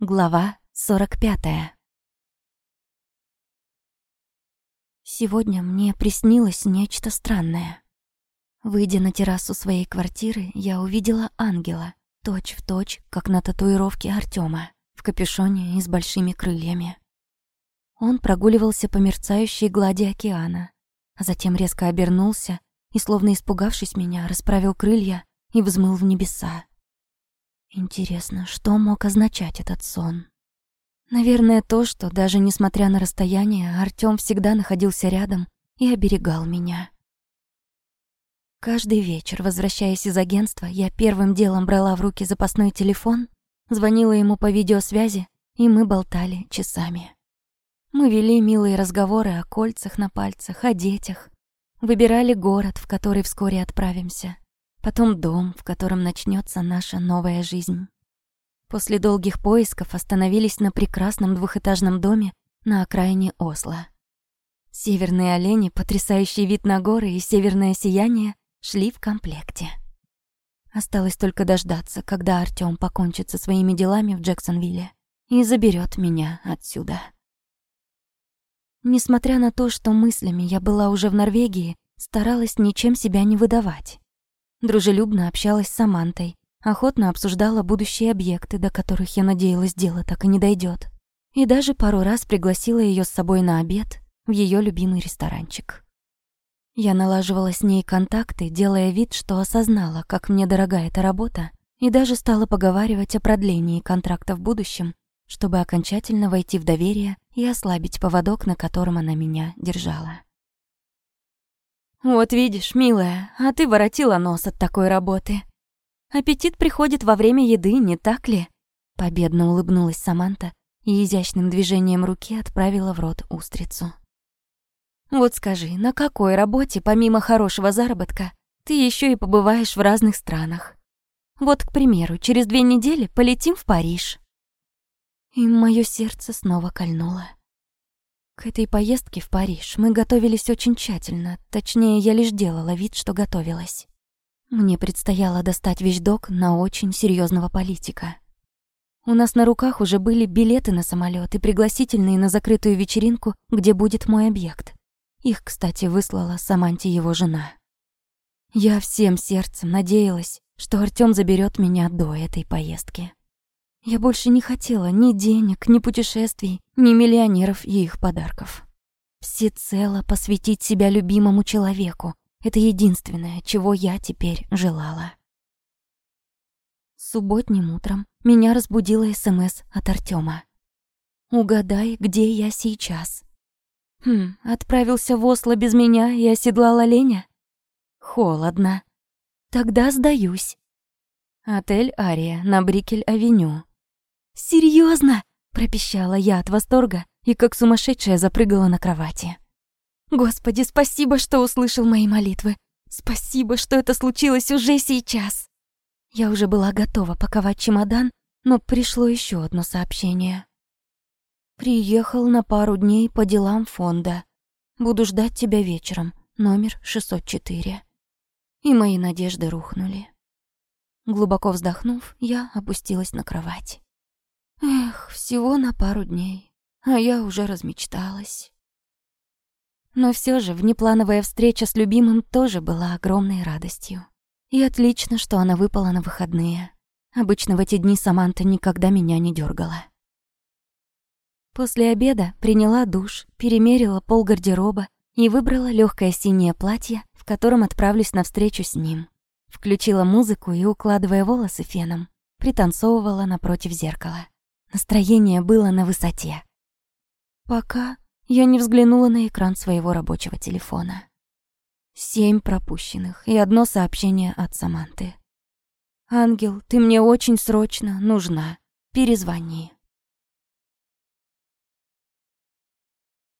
Глава 45 Сегодня мне приснилось нечто странное. Выйдя на террасу своей квартиры, я увидела ангела, точь в точь, как на татуировке Артема, в капюшоне и с большими крыльями. Он прогуливался по мерцающей глади океана, а затем резко обернулся и, словно испугавшись меня, расправил крылья и взмыл в небеса. Интересно, что мог означать этот сон? Наверное, то, что даже несмотря на расстояние, Артём всегда находился рядом и оберегал меня. Каждый вечер, возвращаясь из агентства, я первым делом брала в руки запасной телефон, звонила ему по видеосвязи, и мы болтали часами. Мы вели милые разговоры о кольцах на пальцах, о детях, выбирали город, в который вскоре отправимся, потом дом, в котором начнется наша новая жизнь. После долгих поисков остановились на прекрасном двухэтажном доме на окраине Осло. Северные олени, потрясающий вид на горы и северное сияние шли в комплекте. Осталось только дождаться, когда Артём покончит со своими делами в Джексонвилле и заберет меня отсюда. Несмотря на то, что мыслями я была уже в Норвегии, старалась ничем себя не выдавать. Дружелюбно общалась с Самантой, охотно обсуждала будущие объекты, до которых я надеялась, дело так и не дойдет, И даже пару раз пригласила ее с собой на обед в ее любимый ресторанчик. Я налаживала с ней контакты, делая вид, что осознала, как мне дорога эта работа, и даже стала поговаривать о продлении контракта в будущем, чтобы окончательно войти в доверие и ослабить поводок, на котором она меня держала. «Вот видишь, милая, а ты воротила нос от такой работы. Аппетит приходит во время еды, не так ли?» Победно улыбнулась Саманта и изящным движением руки отправила в рот устрицу. «Вот скажи, на какой работе, помимо хорошего заработка, ты еще и побываешь в разных странах? Вот, к примеру, через две недели полетим в Париж». И мое сердце снова кольнуло. К этой поездке в Париж мы готовились очень тщательно, точнее, я лишь делала вид, что готовилась. Мне предстояло достать вещдок на очень серьезного политика. У нас на руках уже были билеты на самолет и пригласительные на закрытую вечеринку, где будет мой объект. Их, кстати, выслала Саманте его жена. Я всем сердцем надеялась, что Артём заберет меня до этой поездки. Я больше не хотела ни денег, ни путешествий, ни миллионеров и их подарков. Всецело посвятить себя любимому человеку. Это единственное, чего я теперь желала. Субботним утром меня разбудила СМС от Артема. «Угадай, где я сейчас?» «Хм, отправился в Осло без меня и оседлал оленя?» «Холодно. Тогда сдаюсь». Отель «Ария» на Брикель-авеню. Серьезно? пропищала я от восторга и как сумасшедшая запрыгала на кровати. Господи, спасибо, что услышал мои молитвы. Спасибо, что это случилось уже сейчас. Я уже была готова паковать чемодан, но пришло еще одно сообщение. Приехал на пару дней по делам фонда. Буду ждать тебя вечером. Номер 604. И мои надежды рухнули. Глубоко вздохнув, я опустилась на кровать. Всего на пару дней, а я уже размечталась. Но все же внеплановая встреча с любимым тоже была огромной радостью. И отлично, что она выпала на выходные. Обычно в эти дни Саманта никогда меня не дергала. После обеда приняла душ, перемерила пол гардероба и выбрала легкое синее платье, в котором отправлюсь на встречу с ним. Включила музыку и, укладывая волосы феном, пританцовывала напротив зеркала. Настроение было на высоте. Пока я не взглянула на экран своего рабочего телефона. Семь пропущенных и одно сообщение от Саманты. «Ангел, ты мне очень срочно нужна. Перезвони».